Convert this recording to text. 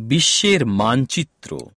বিশ্বের মানচিত্র।